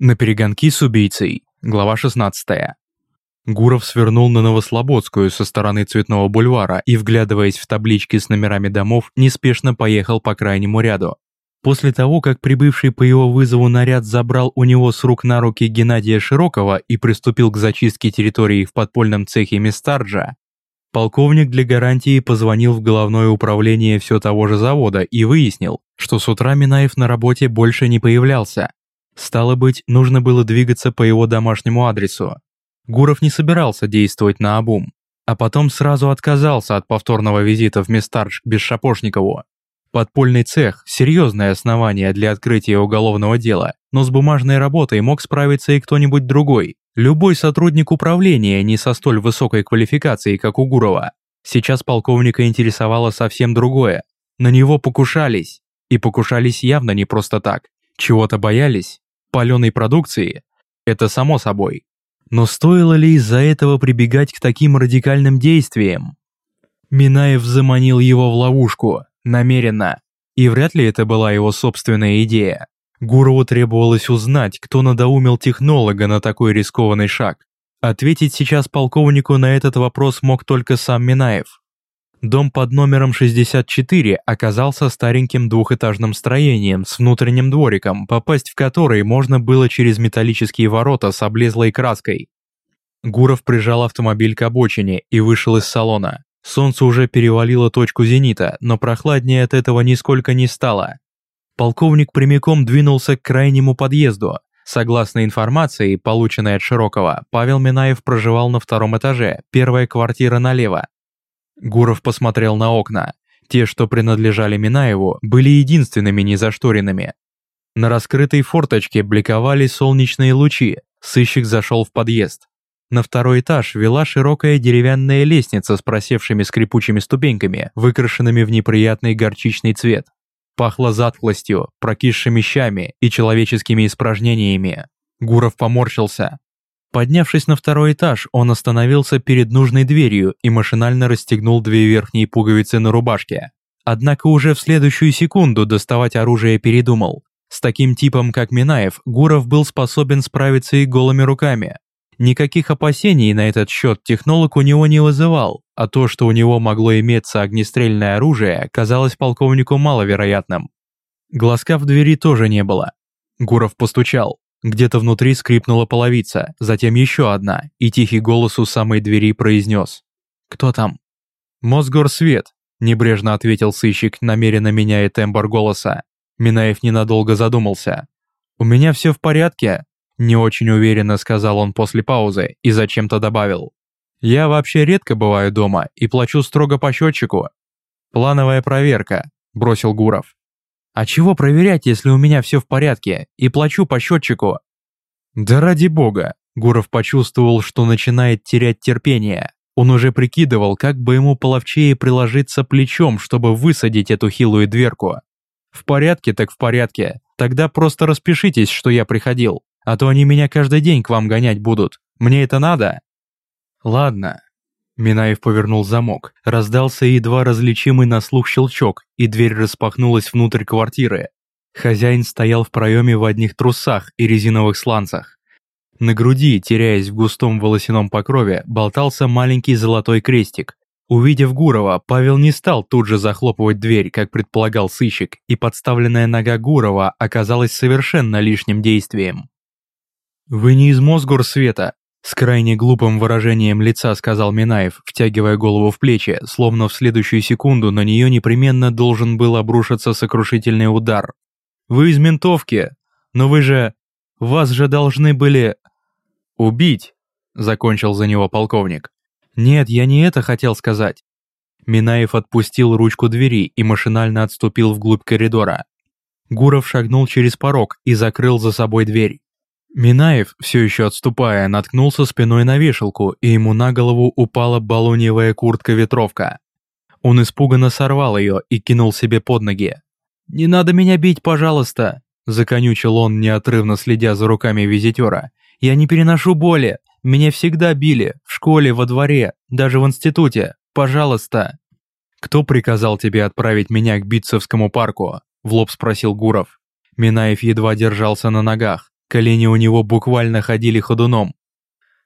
На перегонки с убийцей. Глава 16. Гуров свернул на Новослободскую со стороны Цветного бульвара и, вглядываясь в таблички с номерами домов, неспешно поехал по крайнему ряду. После того, как прибывший по его вызову наряд забрал у него с рук на руки Геннадия Широкого и приступил к зачистке территории в подпольном цехе Местарджа, полковник для гарантии позвонил в головное управление все того же завода и выяснил, что с утра Минаев на работе больше не появлялся. Стало быть, нужно было двигаться по его домашнему адресу. Гуров не собирался действовать на обум, а потом сразу отказался от повторного визита в Местарж к Бесшапошникову. Подпольный цех – серьезное основание для открытия уголовного дела, но с бумажной работой мог справиться и кто-нибудь другой. Любой сотрудник управления не со столь высокой квалификацией, как у Гурова. Сейчас полковника интересовало совсем другое. На него покушались. И покушались явно не просто так. Чего-то боялись, паленой продукции? Это само собой. Но стоило ли из-за этого прибегать к таким радикальным действиям? Минаев заманил его в ловушку, намеренно. И вряд ли это была его собственная идея. Гурову требовалось узнать, кто надоумил технолога на такой рискованный шаг. Ответить сейчас полковнику на этот вопрос мог только сам Минаев. Дом под номером 64 оказался стареньким двухэтажным строением с внутренним двориком, попасть в который можно было через металлические ворота с облезлой краской. Гуров прижал автомобиль к обочине и вышел из салона. Солнце уже перевалило точку зенита, но прохладнее от этого нисколько не стало. Полковник прямиком двинулся к крайнему подъезду. Согласно информации, полученной от Широкого, Павел Минаев проживал на втором этаже, первая квартира налево. Гуров посмотрел на окна. Те, что принадлежали Минаеву, были единственными незашторенными. На раскрытой форточке бликовали солнечные лучи. Сыщик зашел в подъезд. На второй этаж вела широкая деревянная лестница с просевшими скрипучими ступеньками, выкрашенными в неприятный горчичный цвет. Пахло затхлостью, прокисшими щами и человеческими испражнениями. Гуров поморщился. Поднявшись на второй этаж, он остановился перед нужной дверью и машинально расстегнул две верхние пуговицы на рубашке. Однако уже в следующую секунду доставать оружие передумал. С таким типом, как Минаев, Гуров был способен справиться и голыми руками. Никаких опасений на этот счет технолог у него не вызывал, а то, что у него могло иметься огнестрельное оружие, казалось полковнику маловероятным. Глазка в двери тоже не было. Гуров постучал. Где-то внутри скрипнула половица, затем еще одна, и тихий голос у самой двери произнес. «Кто там?» «Мосгорсвет», – небрежно ответил сыщик, намеренно меняя тембр голоса. Минаев ненадолго задумался. «У меня все в порядке», – не очень уверенно сказал он после паузы и зачем-то добавил. «Я вообще редко бываю дома и плачу строго по счетчику». «Плановая проверка», – бросил Гуров. А чего проверять, если у меня все в порядке и плачу по счетчику? Да ради бога, Гуров почувствовал, что начинает терять терпение. Он уже прикидывал, как бы ему половчее приложиться плечом, чтобы высадить эту хилую дверку. В порядке так в порядке. Тогда просто распишитесь, что я приходил, а то они меня каждый день к вам гонять будут. Мне это надо? Ладно, Минаев повернул замок, раздался едва различимый на слух щелчок, и дверь распахнулась внутрь квартиры. Хозяин стоял в проеме в одних трусах и резиновых сланцах. На груди, теряясь в густом волосяном покрове, болтался маленький золотой крестик. Увидев Гурова, Павел не стал тут же захлопывать дверь, как предполагал сыщик, и подставленная нога Гурова оказалась совершенно лишним действием. «Вы не из Мосгорсвета?» С крайне глупым выражением лица сказал Минаев, втягивая голову в плечи, словно в следующую секунду на нее непременно должен был обрушиться сокрушительный удар. «Вы из ментовки, но вы же... Вас же должны были... убить!» Закончил за него полковник. «Нет, я не это хотел сказать». Минаев отпустил ручку двери и машинально отступил вглубь коридора. Гуров шагнул через порог и закрыл за собой дверь. Минаев, все еще отступая, наткнулся спиной на вешалку, и ему на голову упала балоньевая куртка-ветровка. Он испуганно сорвал ее и кинул себе под ноги. «Не надо меня бить, пожалуйста!» Законючил он, неотрывно следя за руками визитера. «Я не переношу боли. Меня всегда били. В школе, во дворе, даже в институте. Пожалуйста!» «Кто приказал тебе отправить меня к Битцевскому парку?» В лоб спросил Гуров. Минаев едва держался на ногах. Колени у него буквально ходили ходуном.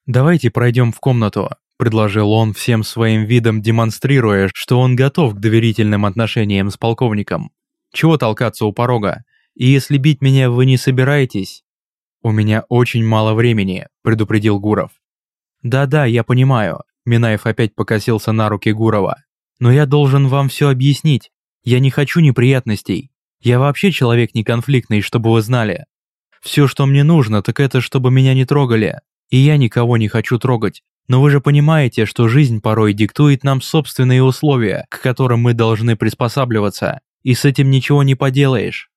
«Давайте пройдем в комнату», – предложил он всем своим видом, демонстрируя, что он готов к доверительным отношениям с полковником. «Чего толкаться у порога? И если бить меня вы не собираетесь?» «У меня очень мало времени», – предупредил Гуров. «Да-да, я понимаю», – Минаев опять покосился на руки Гурова. «Но я должен вам все объяснить. Я не хочу неприятностей. Я вообще человек не конфликтный, чтобы вы знали. Все, что мне нужно, так это чтобы меня не трогали. И я никого не хочу трогать. Но вы же понимаете, что жизнь порой диктует нам собственные условия, к которым мы должны приспосабливаться. И с этим ничего не поделаешь.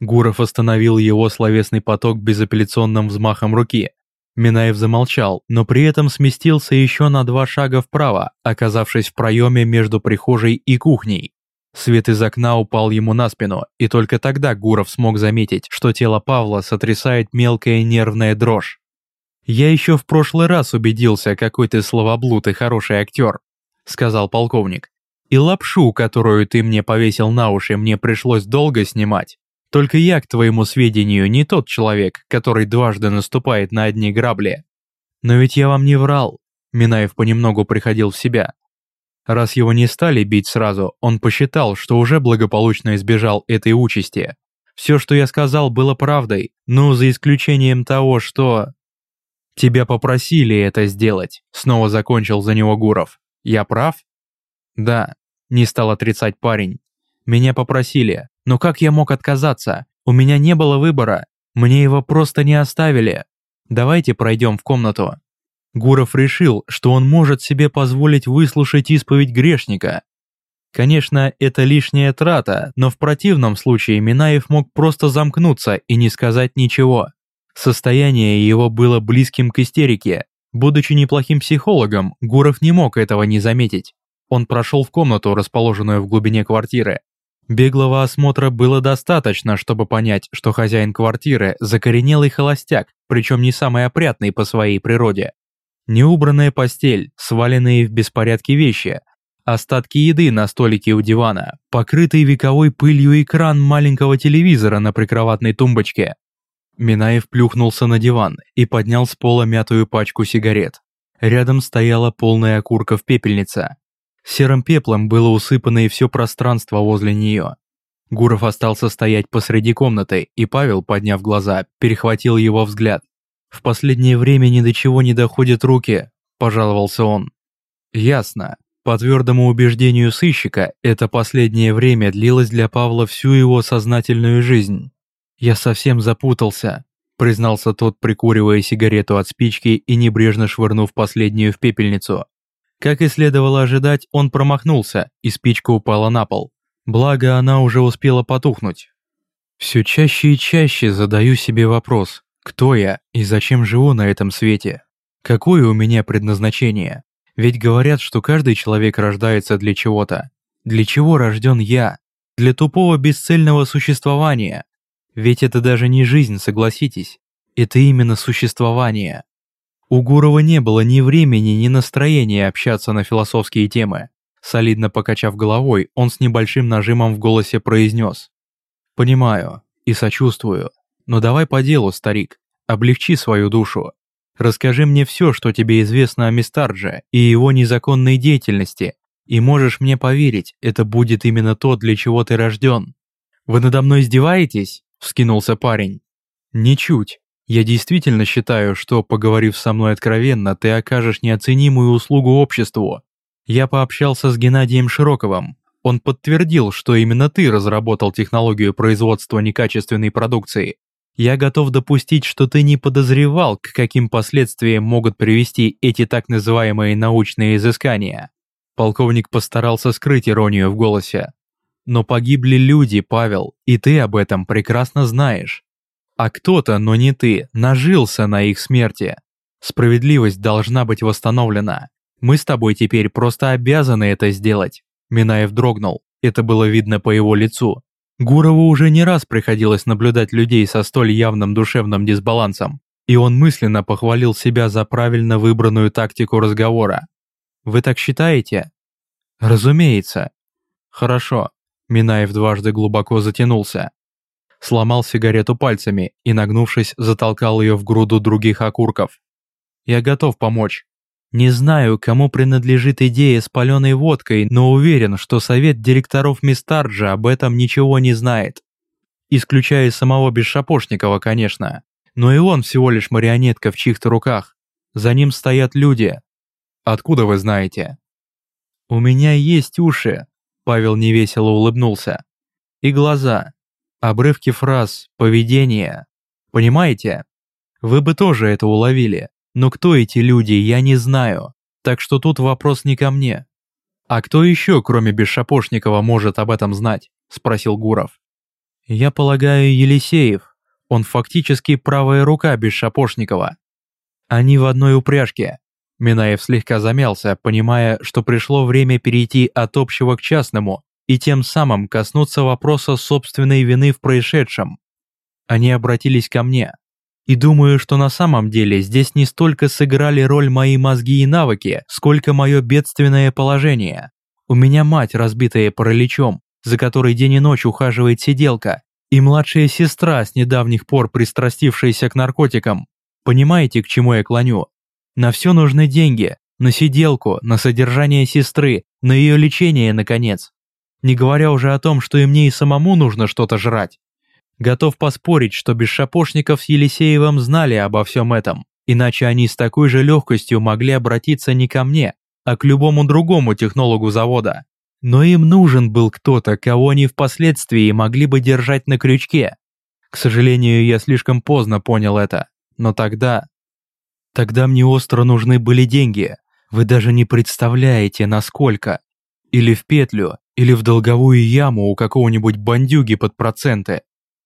Гуров остановил его словесный поток безапелляционным взмахом руки. Минаев замолчал, но при этом сместился еще на два шага вправо, оказавшись в проеме между прихожей и кухней. Свет из окна упал ему на спину, и только тогда Гуров смог заметить, что тело Павла сотрясает мелкая нервная дрожь. «Я еще в прошлый раз убедился, какой ты словоблуд и хороший актер», — сказал полковник. «И лапшу, которую ты мне повесил на уши, мне пришлось долго снимать. Только я, к твоему сведению, не тот человек, который дважды наступает на одни грабли. Но ведь я вам не врал». Минаев понемногу приходил в себя. Раз его не стали бить сразу, он посчитал, что уже благополучно избежал этой участи. Все, что я сказал, было правдой, ну, за исключением того, что... «Тебя попросили это сделать», — снова закончил за него Гуров. «Я прав?» «Да», — не стал отрицать парень. «Меня попросили, но как я мог отказаться? У меня не было выбора, мне его просто не оставили. Давайте пройдем в комнату». Гуров решил, что он может себе позволить выслушать исповедь грешника. Конечно, это лишняя трата, но в противном случае Минаев мог просто замкнуться и не сказать ничего. Состояние его было близким к истерике. Будучи неплохим психологом, Гуров не мог этого не заметить. Он прошел в комнату, расположенную в глубине квартиры. Беглого осмотра было достаточно, чтобы понять, что хозяин квартиры – закоренелый холостяк, причем не самый опрятный по своей природе. Неубранная постель, сваленные в беспорядке вещи, остатки еды на столике у дивана, покрытый вековой пылью экран маленького телевизора на прикроватной тумбочке. Минаев плюхнулся на диван и поднял с пола мятую пачку сигарет. Рядом стояла полная окурков пепельница. Серым пеплом было усыпано и все пространство возле нее. Гуров остался стоять посреди комнаты, и Павел, подняв глаза, перехватил его взгляд. «В последнее время ни до чего не доходят руки», – пожаловался он. «Ясно. По твердому убеждению сыщика, это последнее время длилось для Павла всю его сознательную жизнь. Я совсем запутался», – признался тот, прикуривая сигарету от спички и небрежно швырнув последнюю в пепельницу. Как и следовало ожидать, он промахнулся, и спичка упала на пол. Благо, она уже успела потухнуть. Все чаще и чаще задаю себе вопрос, кто я и зачем живу на этом свете? Какое у меня предназначение? Ведь говорят, что каждый человек рождается для чего-то. Для чего рожден я? Для тупого бесцельного существования. Ведь это даже не жизнь, согласитесь. Это именно существование. У Гурова не было ни времени, ни настроения общаться на философские темы. Солидно покачав головой, он с небольшим нажимом в голосе произнес. «Понимаю и сочувствую. Но давай по делу, старик, облегчи свою душу. Расскажи мне все, что тебе известно о Мистардже и его незаконной деятельности, и можешь мне поверить, это будет именно то, для чего ты рожден. Вы надо мной издеваетесь? Вскинулся парень. Ничуть. Я действительно считаю, что, поговорив со мной откровенно, ты окажешь неоценимую услугу обществу. Я пообщался с Геннадием Широковым. Он подтвердил, что именно ты разработал технологию производства некачественной продукции, я готов допустить, что ты не подозревал, к каким последствиям могут привести эти так называемые научные изыскания. Полковник постарался скрыть иронию в голосе. Но погибли люди, Павел, и ты об этом прекрасно знаешь. А кто-то, но не ты, нажился на их смерти. Справедливость должна быть восстановлена. Мы с тобой теперь просто обязаны это сделать. Минаев дрогнул. Это было видно по его лицу. Гурову уже не раз приходилось наблюдать людей со столь явным душевным дисбалансом, и он мысленно похвалил себя за правильно выбранную тактику разговора. «Вы так считаете?» «Разумеется». «Хорошо». Минаев дважды глубоко затянулся. сломал сигарету пальцами и, нагнувшись, затолкал ее в груду других окурков. «Я готов помочь. Не знаю, кому принадлежит идея с паленой водкой, но уверен, что совет директоров Мистарджа об этом ничего не знает. Исключая самого Бесшапошникова, конечно. Но и он всего лишь марионетка в чьих-то руках. За ним стоят люди. Откуда вы знаете?» «У меня есть уши», — Павел невесело улыбнулся. «И глаза. Обрывки фраз, поведение. Понимаете? Вы бы тоже это уловили. Но кто эти люди, я не знаю. Так что тут вопрос не ко мне. А кто еще, кроме Бесшапошникова, может об этом знать? Спросил Гуров. Я полагаю, Елисеев. Он фактически правая рука Бесшапошникова. Они в одной упряжке. Минаев слегка замялся, понимая, что пришло время перейти от общего к частному и тем самым коснуться вопроса собственной вины в происшедшем. Они обратились ко мне. И думаю, что на самом деле здесь не столько сыграли роль мои мозги и навыки, сколько мое бедственное положение. У меня мать, разбитая параличом, за которой день и ночь ухаживает сиделка, и младшая сестра, с недавних пор пристрастившаяся к наркотикам. Понимаете, к чему я клоню? На все нужны деньги, на сиделку, на содержание сестры, на ее лечение, наконец не говоря уже о том, что и мне и самому нужно что-то жрать. Готов поспорить, что Бесшапошников с Елисеевым знали обо всем этом, иначе они с такой же легкостью могли обратиться не ко мне, а к любому другому технологу завода. Но им нужен был кто-то, кого они впоследствии могли бы держать на крючке. К сожалению, я слишком поздно понял это, но тогда... Тогда мне остро нужны были деньги, вы даже не представляете, насколько. Или в петлю, или в долговую яму у какого-нибудь бандюги под проценты.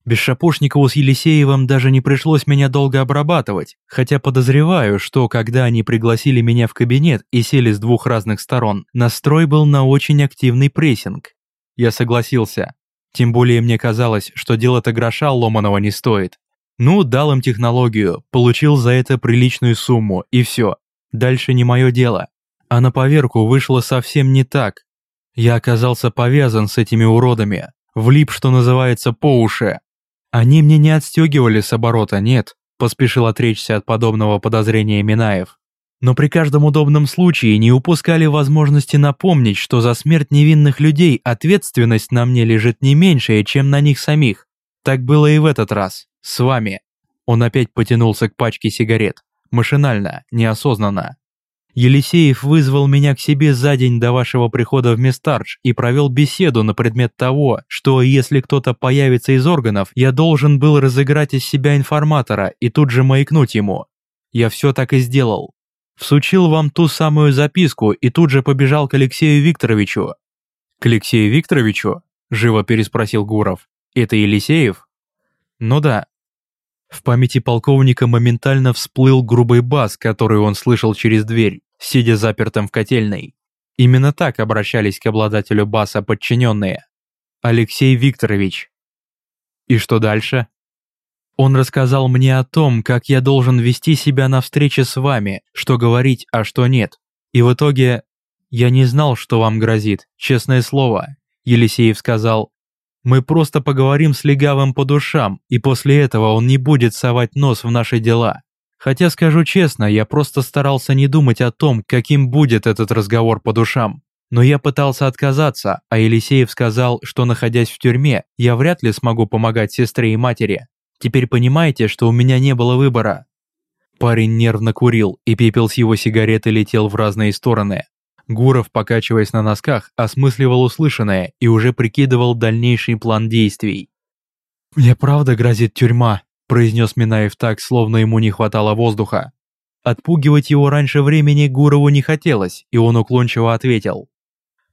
Без Шапошникову с Елисеевым даже не пришлось меня долго обрабатывать, хотя подозреваю, что когда они пригласили меня в кабинет и сели с двух разных сторон, настрой был на очень активный прессинг. Я согласился. Тем более мне казалось, что дело-то гроша ломаного не стоит. Ну, дал им технологию, получил за это приличную сумму, и все. Дальше не мое дело. А на поверку вышло совсем не так, я оказался повязан с этими уродами, влип, что называется, по уши. Они мне не отстегивали с оборота, нет, поспешил отречься от подобного подозрения Минаев. Но при каждом удобном случае не упускали возможности напомнить, что за смерть невинных людей ответственность на мне лежит не меньшая, чем на них самих. Так было и в этот раз, с вами. Он опять потянулся к пачке сигарет, машинально, неосознанно. Елисеев вызвал меня к себе за день до вашего прихода в Местардж и провел беседу на предмет того, что если кто-то появится из органов, я должен был разыграть из себя информатора и тут же маякнуть ему. Я все так и сделал. Всучил вам ту самую записку и тут же побежал к Алексею Викторовичу. «К Алексею Викторовичу?» – живо переспросил Гуров. «Это Елисеев?» «Ну да, в памяти полковника моментально всплыл грубый бас, который он слышал через дверь, сидя запертым в котельной. Именно так обращались к обладателю баса подчиненные. Алексей Викторович. И что дальше? Он рассказал мне о том, как я должен вести себя на встрече с вами, что говорить, а что нет. И в итоге я не знал, что вам грозит, честное слово. Елисеев сказал, мы просто поговорим с Легавым по душам, и после этого он не будет совать нос в наши дела. Хотя, скажу честно, я просто старался не думать о том, каким будет этот разговор по душам. Но я пытался отказаться, а Елисеев сказал, что находясь в тюрьме, я вряд ли смогу помогать сестре и матери. Теперь понимаете, что у меня не было выбора. Парень нервно курил, и пепел с его сигареты летел в разные стороны. Гуров, покачиваясь на носках, осмысливал услышанное и уже прикидывал дальнейший план действий. «Мне правда грозит тюрьма», произнес Минаев так, словно ему не хватало воздуха. Отпугивать его раньше времени Гурову не хотелось, и он уклончиво ответил.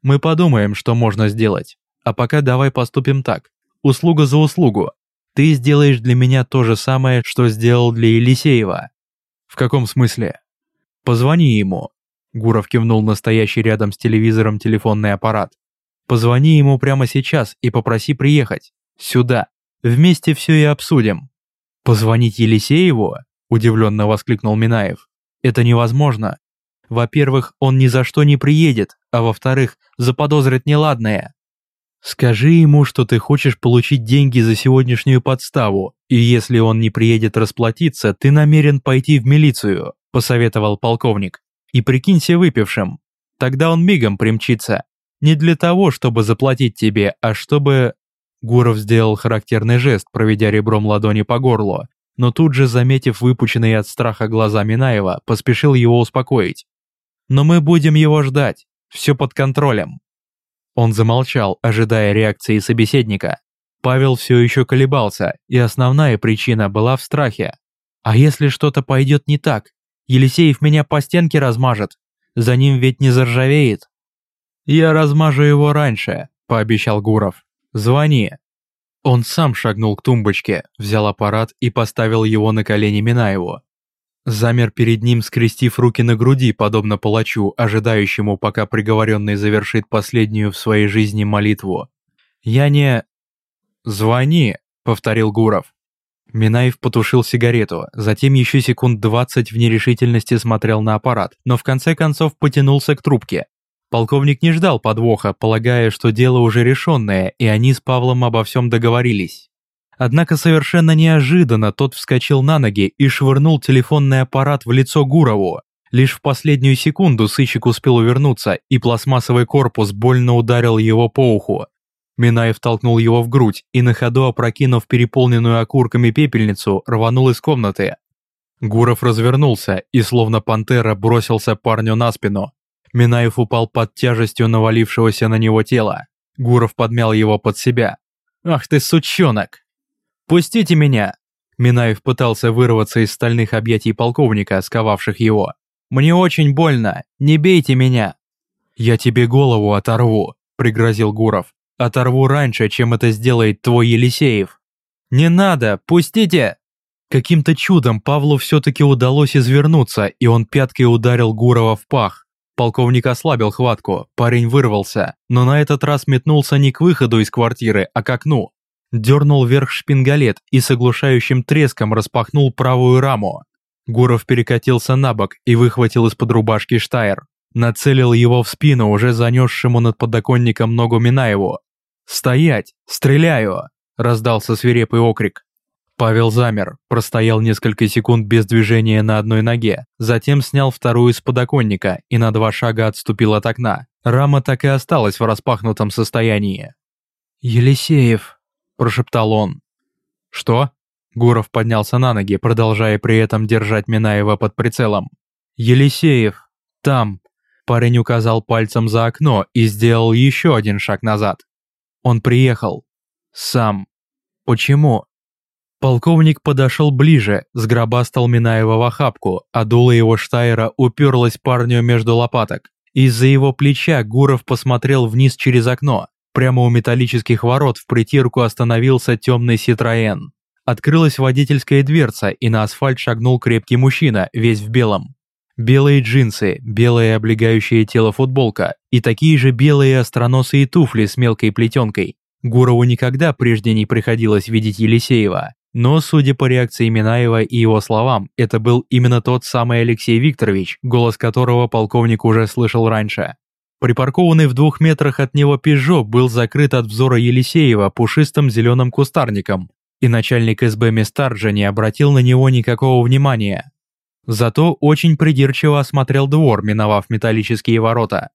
«Мы подумаем, что можно сделать. А пока давай поступим так. Услуга за услугу. Ты сделаешь для меня то же самое, что сделал для Елисеева». «В каком смысле?» «Позвони ему». Гуров кивнул настоящий рядом с телевизором телефонный аппарат. «Позвони ему прямо сейчас и попроси приехать. Сюда. Вместе все и обсудим». «Позвонить Елисееву?» – удивленно воскликнул Минаев. «Это невозможно. Во-первых, он ни за что не приедет, а во-вторых, заподозрит неладное». Скажи ему, что ты хочешь получить деньги за сегодняшнюю подставу, и если он не приедет расплатиться, ты намерен пойти в милицию», – посоветовал полковник. «И прикинься выпившим. Тогда он мигом примчится. Не для того, чтобы заплатить тебе, а чтобы...» Гуров сделал характерный жест, проведя ребром ладони по горлу, но тут же, заметив выпученные от страха глаза Минаева, поспешил его успокоить. «Но мы будем его ждать. Все под контролем». Он замолчал, ожидая реакции собеседника. Павел все еще колебался, и основная причина была в страхе. «А если что-то пойдет не так? Елисеев меня по стенке размажет. За ним ведь не заржавеет». «Я размажу его раньше», – пообещал Гуров. «Звони». Он сам шагнул к тумбочке, взял аппарат и поставил его на колени Минаеву. Замер перед ним, скрестив руки на груди, подобно палачу, ожидающему, пока приговоренный завершит последнюю в своей жизни молитву. «Я не...» «Звони», — повторил Гуров. Минаев потушил сигарету, затем еще секунд двадцать в нерешительности смотрел на аппарат, но в конце концов потянулся к трубке. Полковник не ждал подвоха, полагая, что дело уже решенное, и они с Павлом обо всем договорились. Однако совершенно неожиданно тот вскочил на ноги и швырнул телефонный аппарат в лицо Гурову. Лишь в последнюю секунду сыщик успел увернуться, и пластмассовый корпус больно ударил его по уху. Минаев толкнул его в грудь и на ходу опрокинув переполненную окурками пепельницу, рванул из комнаты. Гуров развернулся и словно пантера бросился парню на спину. Минаев упал под тяжестью навалившегося на него тела. Гуров подмял его под себя. «Ах ты сучонок!» «Пустите меня!» Минаев пытался вырваться из стальных объятий полковника, сковавших его. «Мне очень больно! Не бейте меня!» «Я тебе голову оторву», — пригрозил Гуров. «Оторву раньше, чем это сделает твой Елисеев». «Не надо! Пустите!» Каким-то чудом Павлу все-таки удалось извернуться, и он пяткой ударил Гурова в пах. Полковник ослабил хватку, парень вырвался, но на этот раз метнулся не к выходу из квартиры, а к окну дернул вверх шпингалет и с оглушающим треском распахнул правую раму. Гуров перекатился на бок и выхватил из-под рубашки Штайр. Нацелил его в спину, уже занесшему над подоконником ногу Минаеву. «Стоять! Стреляю!» – раздался свирепый окрик. Павел замер, простоял несколько секунд без движения на одной ноге, затем снял вторую с подоконника и на два шага отступил от окна. Рама так и осталась в распахнутом состоянии. «Елисеев», – прошептал он. «Что?» Гуров поднялся на ноги, продолжая при этом держать Минаева под прицелом. «Елисеев! Там!» Парень указал пальцем за окно и сделал еще один шаг назад. Он приехал. Сам. Почему? Полковник подошел ближе, сгробастал Минаева в охапку, а дуло его Штайра уперлось парню между лопаток. Из-за его плеча Гуров посмотрел вниз через окно. Прямо у металлических ворот в притирку остановился темный Ситроен. Открылась водительская дверца, и на асфальт шагнул крепкий мужчина, весь в белом. Белые джинсы, белая облегающее тело футболка и такие же белые остроносые туфли с мелкой плетенкой. Гурову никогда прежде не приходилось видеть Елисеева, но, судя по реакции Минаева и его словам, это был именно тот самый Алексей Викторович, голос которого полковник уже слышал раньше. Припаркованный в двух метрах от него «Пежо» был закрыт от взора Елисеева пушистым зеленым кустарником, и начальник СБ Местарджа не обратил на него никакого внимания. Зато очень придирчиво осмотрел двор, миновав металлические ворота.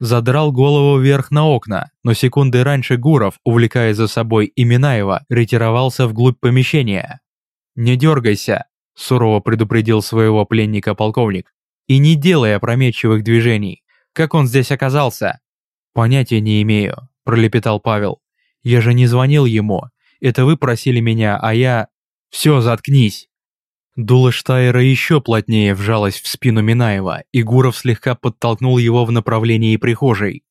Задрал голову вверх на окна, но секунды раньше Гуров, увлекая за собой Иминаева, ретировался вглубь помещения. «Не дергайся», – сурово предупредил своего пленника полковник, – «и не делай опрометчивых движений. Как он здесь оказался?» «Понятия не имею», – пролепетал Павел. «Я же не звонил ему. Это вы просили меня, а я...» «Все, заткнись!» Дуло Штайера еще плотнее вжалось в спину Минаева, и Гуров слегка подтолкнул его в направлении прихожей.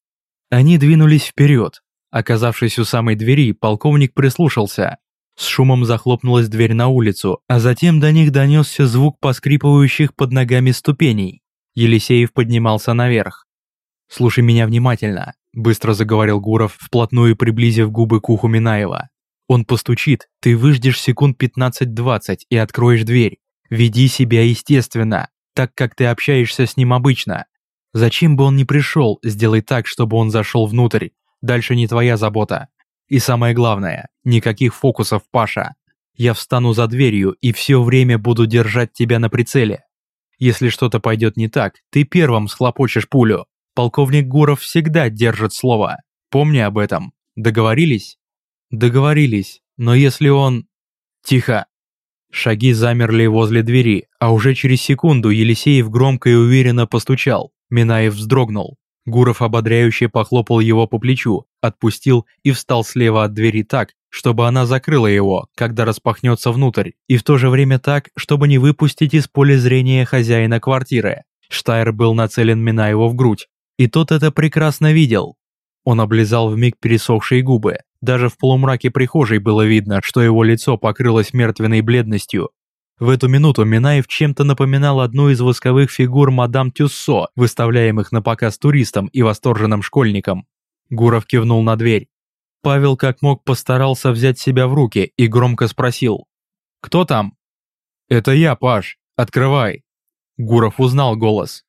Они двинулись вперед. Оказавшись у самой двери, полковник прислушался. С шумом захлопнулась дверь на улицу, а затем до них донесся звук поскрипывающих под ногами ступеней. Елисеев поднимался наверх. «Слушай меня внимательно», – быстро заговорил Гуров, вплотную приблизив губы к уху Минаева. «Он постучит, ты выждешь секунд 15-20 и откроешь дверь. Веди себя естественно, так как ты общаешься с ним обычно. Зачем бы он ни пришел, сделай так, чтобы он зашел внутрь. Дальше не твоя забота. И самое главное, никаких фокусов, Паша. Я встану за дверью и все время буду держать тебя на прицеле. Если что-то пойдет не так, ты первым схлопочешь пулю. Полковник Гуров всегда держит слово. Помни об этом. Договорились? Договорились. Но если он... Тихо. Шаги замерли возле двери, а уже через секунду Елисеев громко и уверенно постучал. Минаев вздрогнул. Гуров ободряюще похлопал его по плечу, отпустил и встал слева от двери так, чтобы она закрыла его, когда распахнется внутрь, и в то же время так, чтобы не выпустить из поля зрения хозяина квартиры. Штайр был нацелен Минаеву в грудь, и тот это прекрасно видел. Он облизал вмиг пересохшие губы. Даже в полумраке прихожей было видно, что его лицо покрылось мертвенной бледностью, в эту минуту Минаев чем-то напоминал одну из восковых фигур мадам Тюссо, выставляемых на показ туристам и восторженным школьникам. Гуров кивнул на дверь. Павел как мог постарался взять себя в руки и громко спросил. «Кто там?» «Это я, Паш. Открывай». Гуров узнал голос.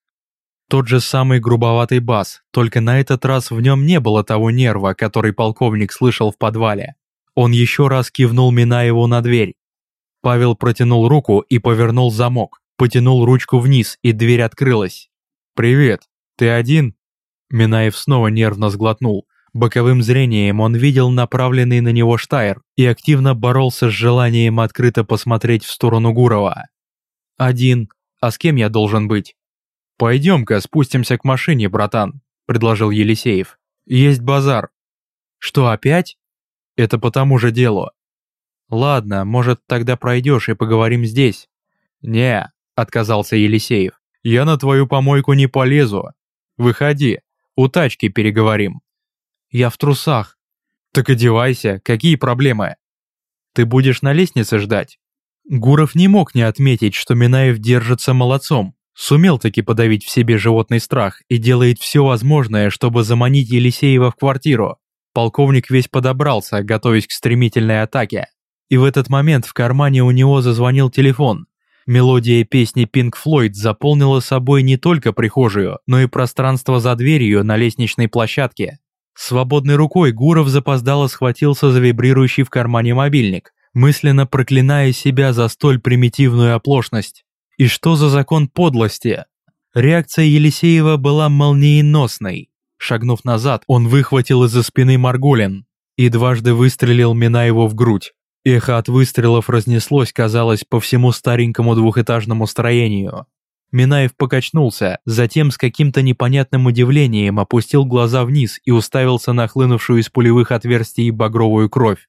Тот же самый грубоватый бас, только на этот раз в нем не было того нерва, который полковник слышал в подвале. Он еще раз кивнул Минаеву на дверь, Павел протянул руку и повернул замок, потянул ручку вниз, и дверь открылась. «Привет, ты один?» Минаев снова нервно сглотнул. Боковым зрением он видел направленный на него Штайр и активно боролся с желанием открыто посмотреть в сторону Гурова. «Один. А с кем я должен быть?» «Пойдем-ка спустимся к машине, братан», – предложил Елисеев. «Есть базар». «Что, опять?» «Это по тому же делу. «Ладно, может, тогда пройдешь и поговорим здесь?» «Не», — отказался Елисеев. «Я на твою помойку не полезу. Выходи, у тачки переговорим». «Я в трусах». «Так одевайся, какие проблемы?» «Ты будешь на лестнице ждать?» Гуров не мог не отметить, что Минаев держится молодцом, сумел таки подавить в себе животный страх и делает все возможное, чтобы заманить Елисеева в квартиру. Полковник весь подобрался, готовясь к стремительной атаке. И в этот момент в кармане у него зазвонил телефон. Мелодия песни Pink Floyd заполнила собой не только прихожую, но и пространство за дверью на лестничной площадке. Свободной рукой Гуров запоздало схватился за вибрирующий в кармане мобильник, мысленно проклиная себя за столь примитивную оплошность. И что за закон подлости? Реакция Елисеева была молниеносной. Шагнув назад, он выхватил из-за спины Марголин и дважды выстрелил Минаеву в грудь. Эхо от выстрелов разнеслось, казалось, по всему старенькому двухэтажному строению. Минаев покачнулся, затем с каким-то непонятным удивлением опустил глаза вниз и уставился на хлынувшую из пулевых отверстий багровую кровь.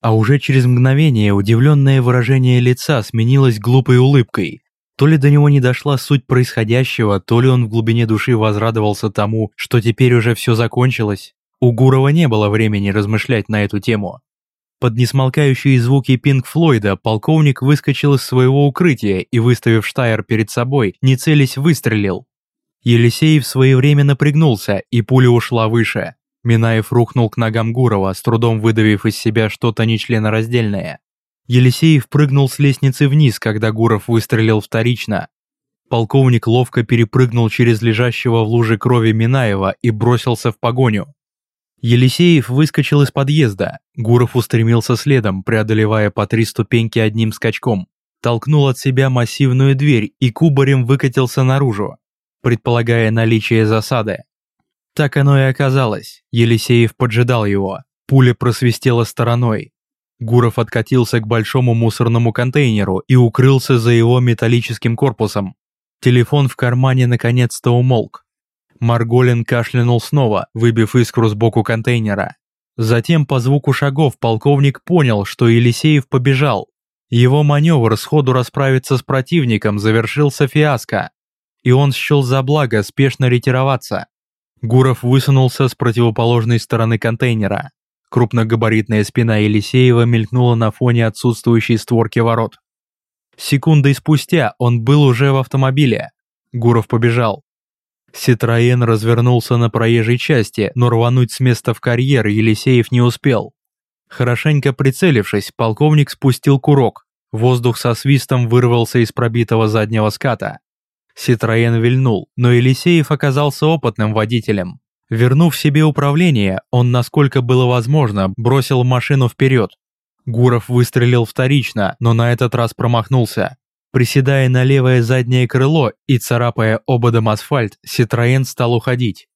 А уже через мгновение удивленное выражение лица сменилось глупой улыбкой. То ли до него не дошла суть происходящего, то ли он в глубине души возрадовался тому, что теперь уже все закончилось. У Гурова не было времени размышлять на эту тему. Под несмолкающие звуки Пинк Флойда полковник выскочил из своего укрытия и, выставив Штайр перед собой, не целясь, выстрелил. Елисеев своевременно пригнулся, и пуля ушла выше. Минаев рухнул к ногам Гурова, с трудом выдавив из себя что-то нечленораздельное. Елисеев прыгнул с лестницы вниз, когда Гуров выстрелил вторично. Полковник ловко перепрыгнул через лежащего в луже крови Минаева и бросился в погоню. Елисеев выскочил из подъезда. Гуров устремился следом, преодолевая по три ступеньки одним скачком. Толкнул от себя массивную дверь и кубарем выкатился наружу, предполагая наличие засады. Так оно и оказалось. Елисеев поджидал его. Пуля просвистела стороной. Гуров откатился к большому мусорному контейнеру и укрылся за его металлическим корпусом. Телефон в кармане наконец-то умолк. Марголин кашлянул снова, выбив искру сбоку контейнера. Затем по звуку шагов полковник понял, что Елисеев побежал. Его маневр сходу расправиться с противником завершился фиаско, и он счел за благо спешно ретироваться. Гуров высунулся с противоположной стороны контейнера. Крупногабаритная спина Елисеева мелькнула на фоне отсутствующей створки ворот. Секундой спустя он был уже в автомобиле. Гуров побежал. Ситроен развернулся на проезжей части, но рвануть с места в карьер Елисеев не успел. Хорошенько прицелившись, полковник спустил курок. Воздух со свистом вырвался из пробитого заднего ската. Ситроен вильнул, но Елисеев оказался опытным водителем. Вернув себе управление, он, насколько было возможно, бросил машину вперед. Гуров выстрелил вторично, но на этот раз промахнулся. Приседая на левое заднее крыло и царапая ободом асфальт, Ситроен стал уходить.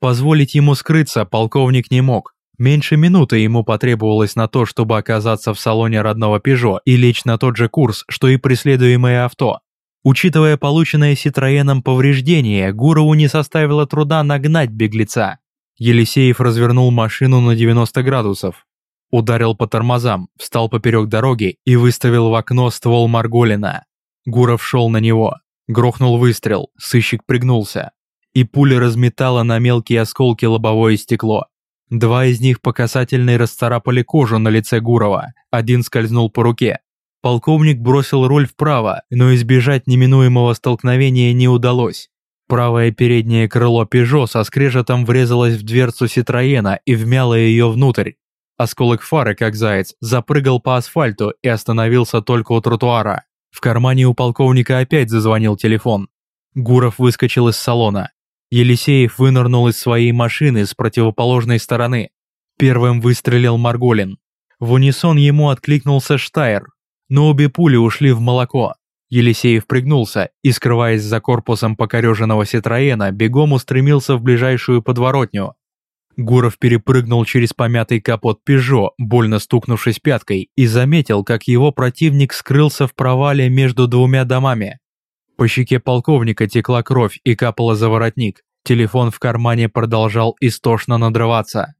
Позволить ему скрыться полковник не мог. Меньше минуты ему потребовалось на то, чтобы оказаться в салоне родного Пежо и лечь на тот же курс, что и преследуемое авто. Учитывая полученное Ситроеном повреждение, Гурову не составило труда нагнать беглеца. Елисеев развернул машину на 90 градусов. Ударил по тормозам, встал поперек дороги и выставил в окно ствол Марголина. Гуров шел на него. Грохнул выстрел, сыщик пригнулся. И пуля разметала на мелкие осколки лобовое стекло. Два из них по касательной расцарапали кожу на лице Гурова, один скользнул по руке. Полковник бросил руль вправо, но избежать неминуемого столкновения не удалось. Правое переднее крыло «Пежо» со скрежетом врезалось в дверцу «Ситроена» и вмяло ее внутрь. Осколок фары, как заяц, запрыгал по асфальту и остановился только у тротуара. В кармане у полковника опять зазвонил телефон. Гуров выскочил из салона. Елисеев вынырнул из своей машины с противоположной стороны. Первым выстрелил Марголин. В унисон ему откликнулся Штайр, но обе пули ушли в молоко. Елисеев пригнулся и, скрываясь за корпусом покореженного Ситроена, бегом устремился в ближайшую подворотню. Гуров перепрыгнул через помятый капот «Пежо», больно стукнувшись пяткой, и заметил, как его противник скрылся в провале между двумя домами. По щеке полковника текла кровь и капала за воротник. Телефон в кармане продолжал истошно надрываться.